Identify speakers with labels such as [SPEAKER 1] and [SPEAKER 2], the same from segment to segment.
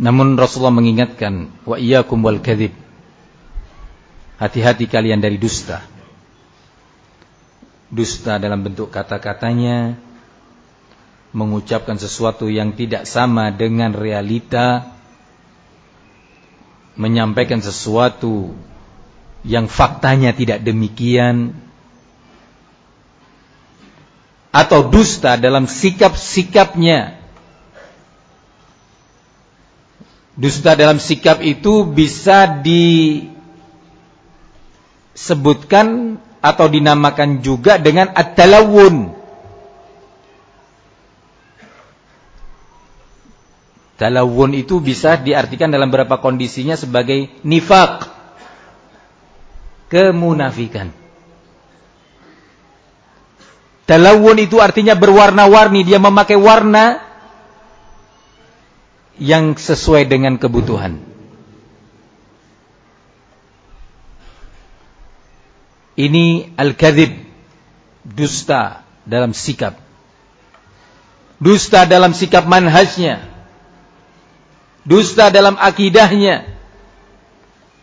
[SPEAKER 1] Namun Rasulullah mengingatkan, wa iyyakum wal kadhib. Hati-hati kalian dari dusta. Dusta dalam bentuk kata-katanya, mengucapkan sesuatu yang tidak sama dengan realita, menyampaikan sesuatu yang faktanya tidak demikian, atau dusta dalam sikap-sikapnya Dusta dalam sikap itu bisa disebutkan atau dinamakan juga dengan at-talawun. Talawun itu bisa diartikan dalam beberapa kondisinya sebagai nifak. Kemunafikan. Talawun itu artinya berwarna-warni, dia memakai warna yang sesuai dengan kebutuhan. Ini al-kadhib, dusta dalam sikap. Dusta dalam sikap manhajnya. Dusta dalam akidahnya.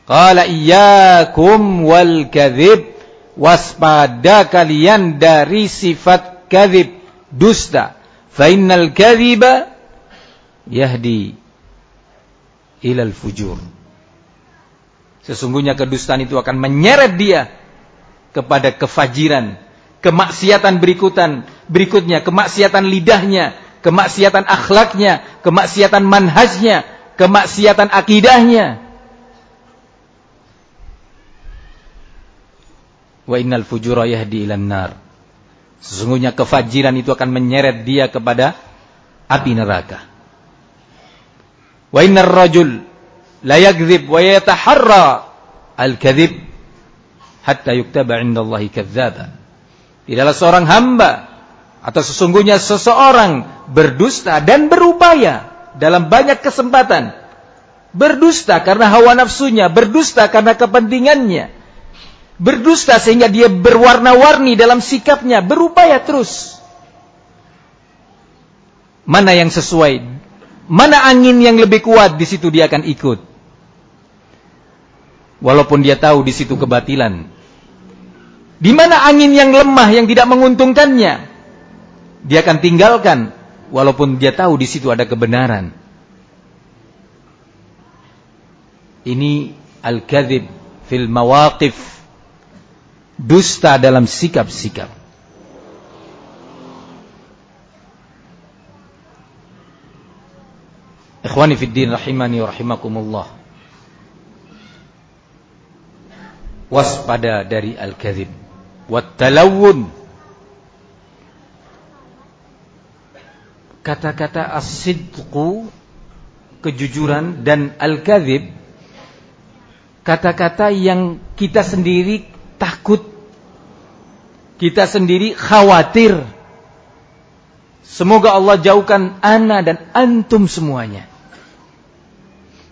[SPEAKER 1] Qala iyyakum wal kadhib waspada kalian dari sifat kadhib, dusta. Fa innal kadhiba yahdi ilal fujur. Sesungguhnya kedustaan itu akan menyeret dia kepada kefajiran, kemaksiatan berikutan, berikutnya kemaksiatan lidahnya, kemaksiatan akhlaknya, kemaksiatan manhajnya, kemaksiatan akidahnya. Wa innal fujura yahdi ilan nar. Sesungguhnya kefajiran itu akan menyeret dia kepada api neraka. Wa innar rajul la yakdzib wa yataharra al-kadzib hatta yuktaba 'inda Allah kadzdzaba. Tidaklah seorang hamba atau sesungguhnya seseorang berdusta dan berupaya dalam banyak kesempatan. Berdusta karena hawa nafsunya, berdusta karena kepentingannya. Berdusta sehingga dia berwarna-warni dalam sikapnya, berupaya terus. Mana yang sesuai Mana angin yang lebih kuat di situ dia akan ikut. Walaupun dia tahu di situ kebatilan. Di mana angin yang lemah yang tidak menguntungkannya, dia akan tinggalkan walaupun dia tahu di situ ada kebenaran. Ini al-kadzib fil mawaqif. Dusta dalam sikap-sikap. Ikhwani fid din rahimani wa rahimakumullah. Waspada dari al-kadzib wat talawun. Kata-kata as-sidqu kejujuran dan al-kadzib kata-kata yang kita sendiri takut kita sendiri khawatir Semoga Allah jauhkan ana dan antum semuanya.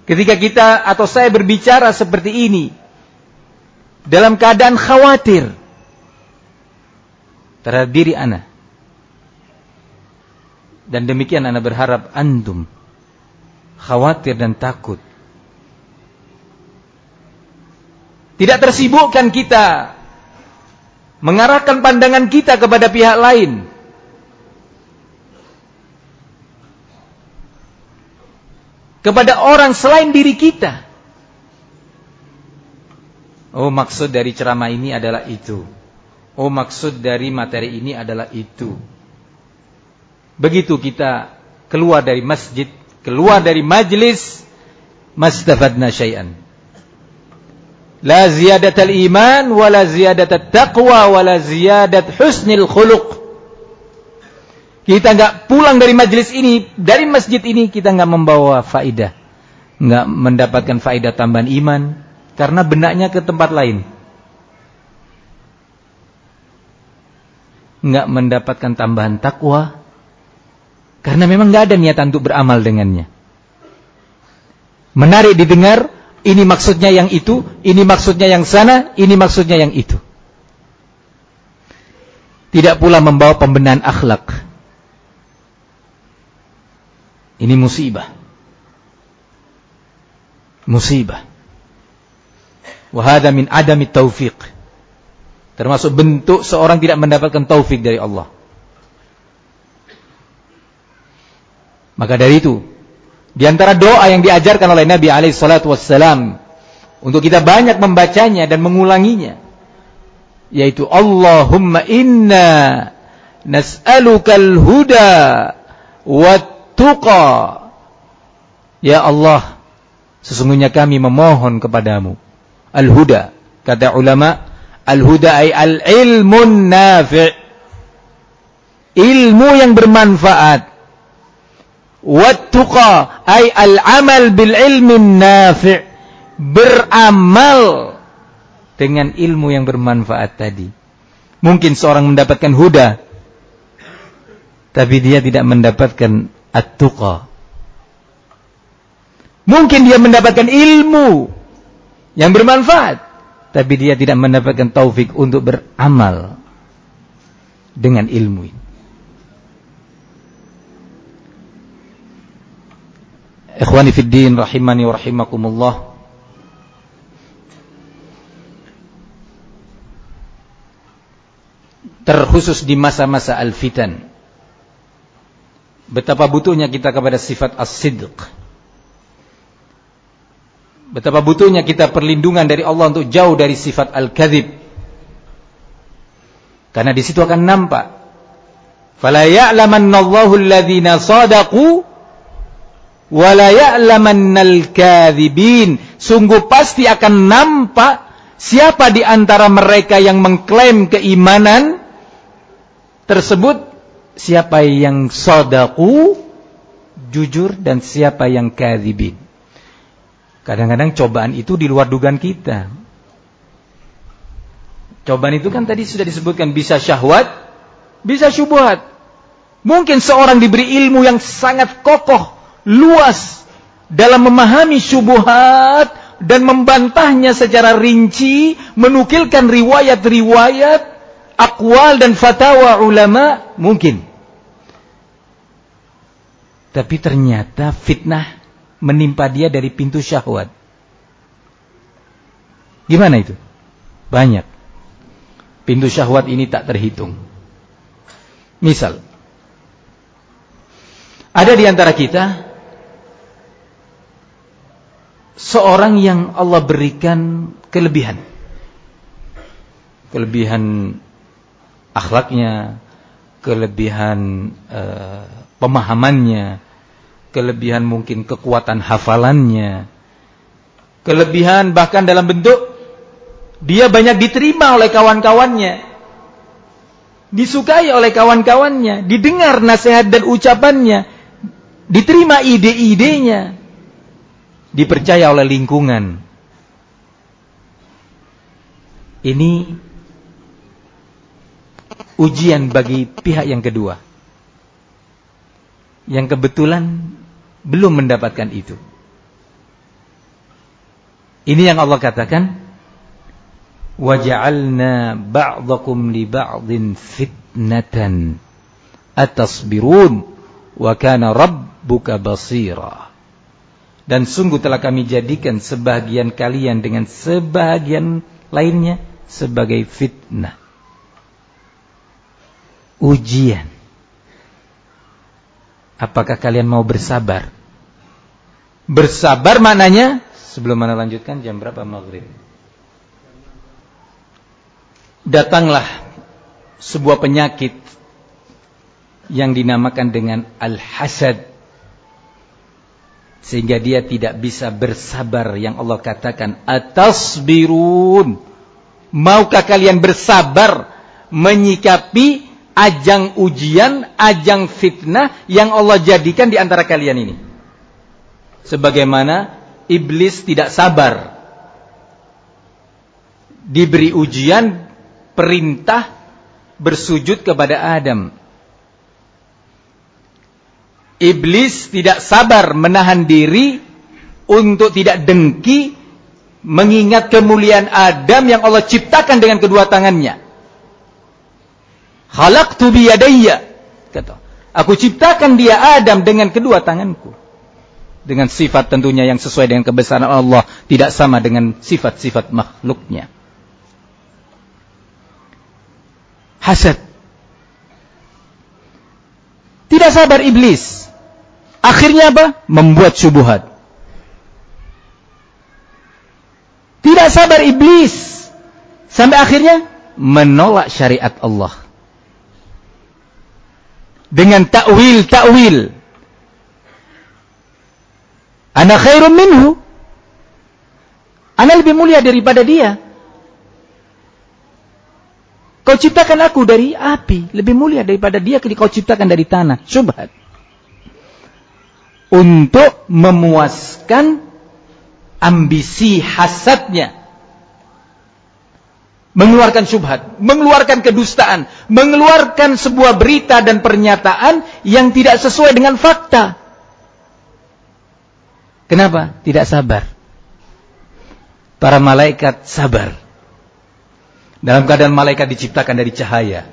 [SPEAKER 1] Ketika kita atau saya berbicara seperti ini dalam keadaan khawatir terhadap diri ana. Dan demikian ana berharap antum khawatir dan takut. Tidak tersibukkan kita mengarahkan pandangan kita kepada pihak lain kepada orang selain diri kita. Oh maksud dari ceramah ini adalah itu. Oh maksud dari materi ini adalah itu. Begitu kita keluar dari masjid, keluar dari majlis, mastafadna syai'an. La ziyadat al-iman, wa la ziyadat al-taqwa, wa la ziyadat husnil khuluq. Kita nggak pulang dari majelis ini, dari masjid ini kita nggak membawa faidah, nggak mendapatkan faidah tambahan iman, karena benaknya ke tempat lain. Nggak mendapatkan tambahan takwa, karena memang nggak ada niatan untuk beramal dengannya. Menarik didengar, ini maksudnya yang itu, ini maksudnya yang sana, ini maksudnya yang itu. Tidak pula membawa pembenahan akhlak ini musibah. musibah. Wahada min adami taufiq. Termasuk bentuk seorang tidak mendapatkan taufik dari Allah. Maka dari itu, di antara doa yang diajarkan oleh Nabi alaihi salatu wassalam untuk kita banyak membacanya dan mengulanginya yaitu Allahumma inna nas'alukal huda wat tuqa. Ya Allah sesungguhnya kami memohon kepadamu. Al-huda kata ulama al-huda ay al-ilmun nafi' ilmu yang bermanfaat. Wattuqa ay al-amal bil ilmi nafi' beramal dengan ilmu yang bermanfaat tadi. Mungkin seorang mendapatkan huda tapi dia tidak mendapatkan at-tuqa. Mungkin dia mendapatkan ilmu yang bermanfaat, tapi dia tidak mendapatkan taufik untuk beramal dengan ilmu ini. Ikhwani fid din rahimani wa rahimakumullah. Terkhusus di masa-masa al-fitan Betapa butuhnya kita kepada sifat as-sidq. Betapa butuhnya kita perlindungan dari Allah untuk jauh dari sifat al-kadhib. Karena di situ akan nampak. Fala ya'lamannallahu alladhina sadaqu wa la ya'lamannal kadhibin. Sungguh pasti akan nampak siapa di antara mereka yang mengklaim keimanan tersebut siapa yang sodaku jujur dan siapa yang kadhibin. Kadang-kadang cobaan itu di luar dugaan kita. Cobaan itu kan tadi sudah disebutkan bisa syahwat, bisa syubhat. Mungkin seorang diberi ilmu yang sangat kokoh, luas dalam memahami syubhat dan membantahnya secara rinci, menukilkan riwayat-riwayat akwal dan fatwa ulama mungkin. Tapi ternyata fitnah menimpa dia dari pintu syahwat. Gimana itu? Banyak. Pintu syahwat ini tak terhitung. Misal, ada di antara kita seorang yang Allah berikan kelebihan. Kelebihan akhlaknya, kelebihan uh, pemahamannya, kelebihan mungkin kekuatan hafalannya, kelebihan bahkan dalam bentuk dia banyak diterima oleh kawan-kawannya, disukai oleh kawan-kawannya, didengar nasihat dan ucapannya, diterima ide-idenya, dipercaya oleh lingkungan. Ini ujian bagi pihak yang kedua. Yang kebetulan belum mendapatkan itu. Ini yang Allah katakan, وَجَعَلْنَا بَعْضَكُمْ لِبَعْضٍ فِتْنَةً أَتَصْبِرُونَ وَكَانَ رَبُّكَ بَصِيرًا Dan sungguh telah kami jadikan sebagian kalian dengan sebagian lainnya sebagai fitnah ujian. Apakah kalian mau bersabar? Bersabar maknanya sebelum mana lanjutkan jam berapa maghrib? Datanglah sebuah penyakit yang dinamakan dengan al-hasad sehingga dia tidak bisa bersabar yang Allah katakan atasbirun maukah kalian bersabar menyikapi ajang ujian, ajang fitnah yang Allah jadikan di antara kalian ini. Sebagaimana iblis tidak sabar diberi ujian perintah bersujud kepada Adam. Iblis tidak sabar menahan diri untuk tidak dengki mengingat kemuliaan Adam yang Allah ciptakan dengan kedua tangannya. Khalaqtu biyadayya. Kata. Aku ciptakan dia Adam dengan kedua tanganku. dengan sifat tentunya yang sesuai dengan kebesaran Allah, tidak sama dengan sifat-sifat makhluknya. Hasad. Tidak sabar iblis. Akhirnya apa? Membuat syubhat. Tidak sabar iblis. Sampai akhirnya menolak syariat Allah. Dengan takwil-takwil. Ana khairun minhu. Ana lebih mulia daripada dia. Kau ciptakan aku dari api, lebih mulia daripada dia kau ciptakan dari tanah. Subhat. Untuk memuaskan ambisi hasadnya. Mengeluarkan syubhat, mengeluarkan kedustaan, mengeluarkan sebuah berita dan pernyataan yang tidak sesuai dengan fakta. Kenapa? Tidak sabar. Para malaikat sabar. Dalam keadaan malaikat diciptakan dari cahaya.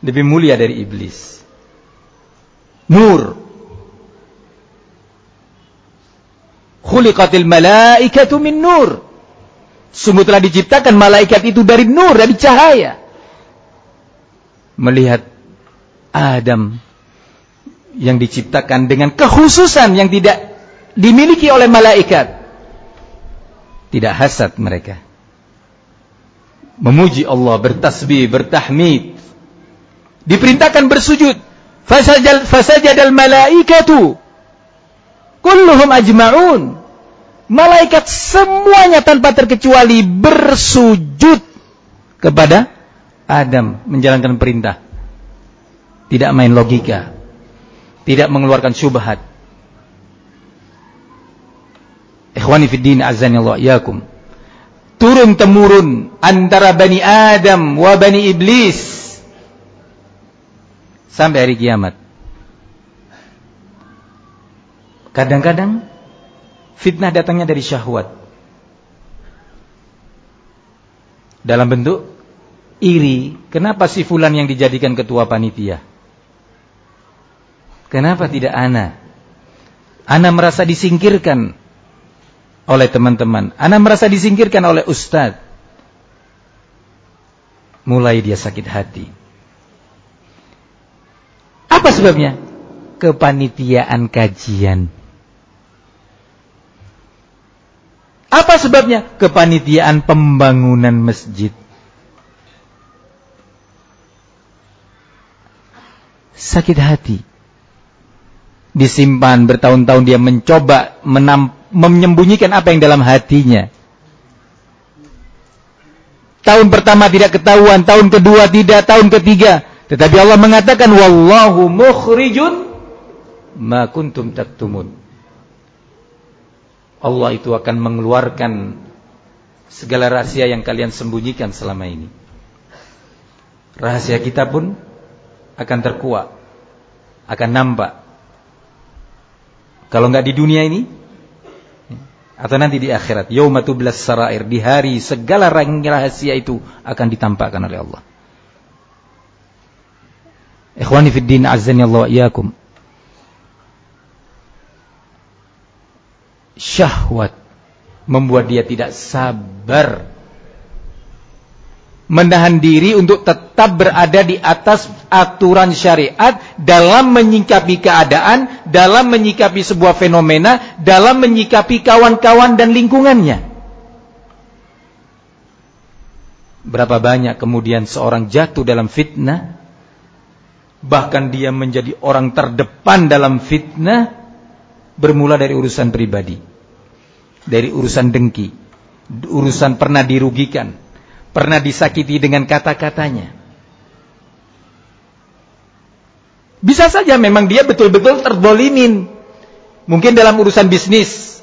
[SPEAKER 1] Lebih mulia dari iblis. Nur Khuliqatil malaikatu min nur. Sungguh telah diciptakan malaikat itu dari nur, dari cahaya. Melihat Adam yang diciptakan dengan kekhususan yang tidak dimiliki oleh malaikat. Tidak hasad mereka. Memuji Allah, bertasbih, bertahmid. Diperintahkan bersujud. Fasajal fasajadal malaikatu Kulluhum ajma'un. Malaikat semuanya tanpa terkecuali bersujud kepada Adam menjalankan perintah. Tidak main logika. Tidak mengeluarkan syubhat. Ikhwani fid din azani Allah yakum. Turun temurun antara Bani Adam wa Bani Iblis sampai hari kiamat. Kadang-kadang fitnah datangnya dari syahwat. Dalam bentuk iri, kenapa si fulan yang dijadikan ketua panitia? Kenapa tidak ana? Ana merasa disingkirkan oleh teman-teman. Ana merasa disingkirkan oleh ustadz. Mulai dia sakit hati. Apa sebabnya? Kepanitiaan kajian. Apa sebabnya? Kepanitiaan pembangunan masjid. Sakit hati. Disimpan bertahun-tahun dia mencoba menyembunyikan apa yang dalam hatinya. Tahun pertama tidak ketahuan, tahun kedua tidak, tahun ketiga. Tetapi Allah mengatakan, Wallahu mukhrijun ma kuntum taktumun. Allah itu akan mengeluarkan segala rahasia yang kalian sembunyikan selama ini. Rahasia kita pun akan terkuat, akan nampak. Kalau nggak di dunia ini, atau nanti di akhirat, yaumatublas sarair, di hari segala rahasia itu akan ditampakkan oleh Allah. Ikhwani fid din azza Allah. Syahwat. Membuat dia tidak sabar. Menahan diri untuk tetap berada di atas aturan syariat dalam menyikapi keadaan, dalam menyikapi sebuah fenomena, dalam menyikapi kawan-kawan dan lingkungannya. Berapa banyak kemudian seorang jatuh dalam fitnah, bahkan dia menjadi orang terdepan dalam fitnah, bermula dari urusan pribadi dari urusan dengki, urusan pernah dirugikan, pernah disakiti dengan kata-katanya. Bisa saja memang dia betul-betul terbolimin. Mungkin dalam urusan bisnis.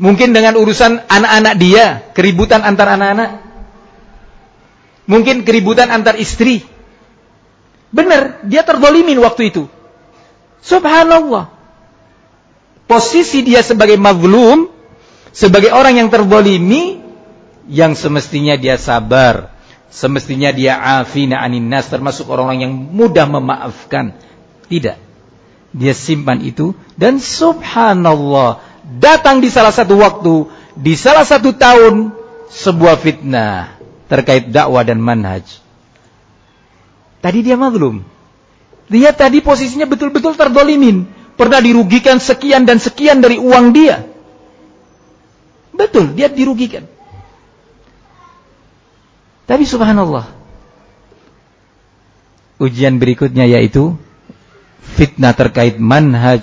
[SPEAKER 1] Mungkin dengan urusan anak-anak dia, keributan antar anak-anak. Mungkin keributan antar istri. Benar, dia terbolimin waktu itu. Subhanallah posisi dia sebagai mazlum, sebagai orang yang terbolimi, yang semestinya dia sabar, semestinya dia afina anin nas, termasuk orang-orang yang mudah memaafkan. Tidak. dia simpan itu dan subhanallah datang di salah satu waktu di salah satu tahun sebuah fitnah terkait dakwah dan manhaj. Tadi dia mazlum. Dia tadi posisinya betul-betul terdolimin. Pernah dirugikan sekian dan sekian dari uang dia. Betul, dia dirugikan. Tapi subhanallah. Ujian berikutnya yaitu fitnah terkait manhaj,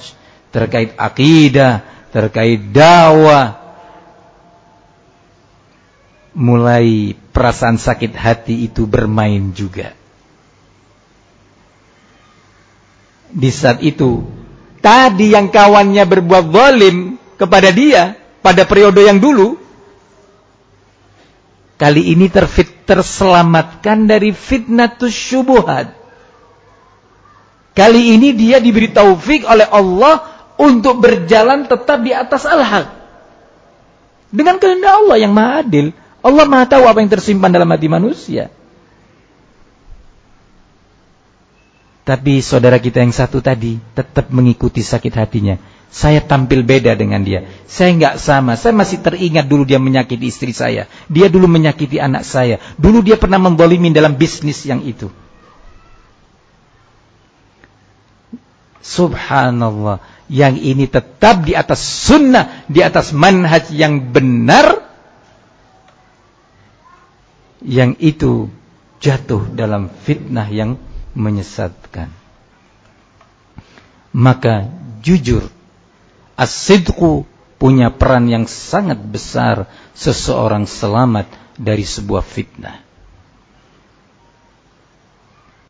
[SPEAKER 1] terkait akidah, terkait dakwah. Mulai perasaan sakit hati itu bermain juga. Di saat itu, tadi yang kawannya berbuat zalim kepada dia pada periode yang dulu, kali ini terfit terselamatkan dari fitnatus syubuhat. Kali ini dia diberi taufik oleh Allah untuk berjalan tetap di atas al-haq. Dengan kehendak Allah yang maha adil. Allah maha tahu apa yang tersimpan dalam hati manusia. Tapi saudara kita yang satu tadi tetap mengikuti sakit hatinya. Saya tampil beda dengan dia. Saya nggak sama. Saya masih teringat dulu dia menyakiti istri saya. Dia dulu menyakiti anak saya. Dulu dia pernah membolimin dalam bisnis yang itu. Subhanallah. Yang ini tetap di atas sunnah. Di atas manhaj yang benar. Yang itu jatuh dalam fitnah yang menyesatkan. Maka jujur. As-sidku punya peran yang sangat besar. Seseorang selamat dari sebuah fitnah.